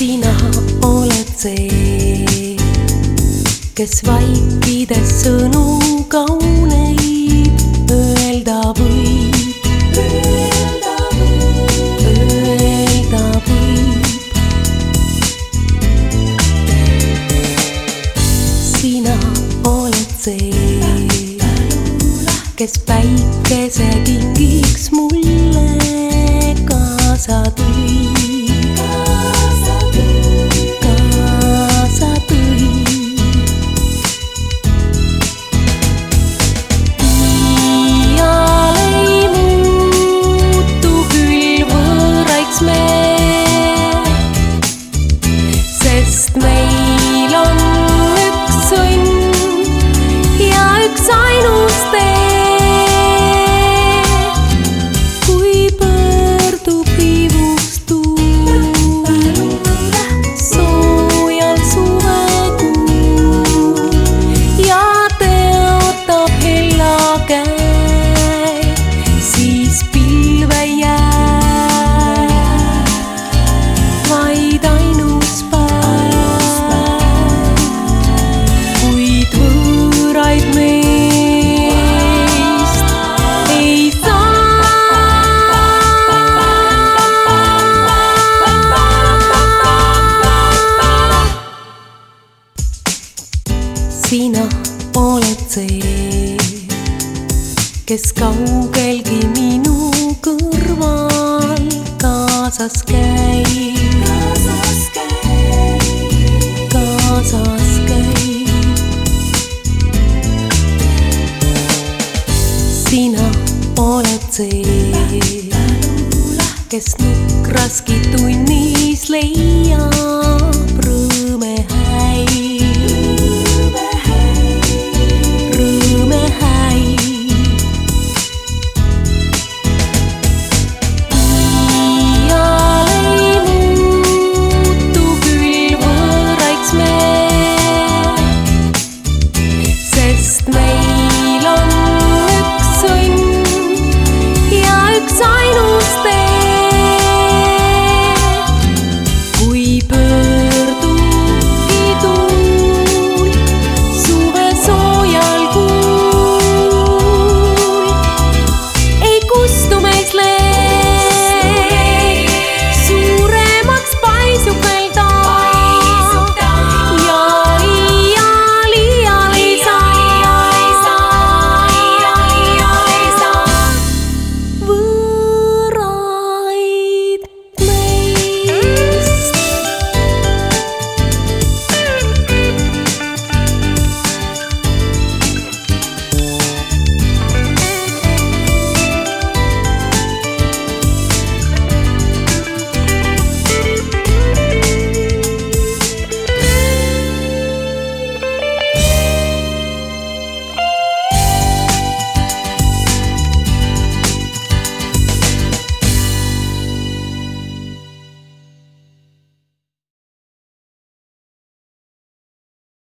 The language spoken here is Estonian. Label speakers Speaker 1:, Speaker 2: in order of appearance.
Speaker 1: sina oled see, kes vaikides sõnu kauneid öelda võib. Öelda võib, öelda võib. sina oled see, kes päikese kingiks mulle kaasa tõi. exile. Oled see, kes kaugelgi minu kõrval kaasas käib. kaasas käib. kaasas käib. sina oled see, kes nukraski tunnis leiab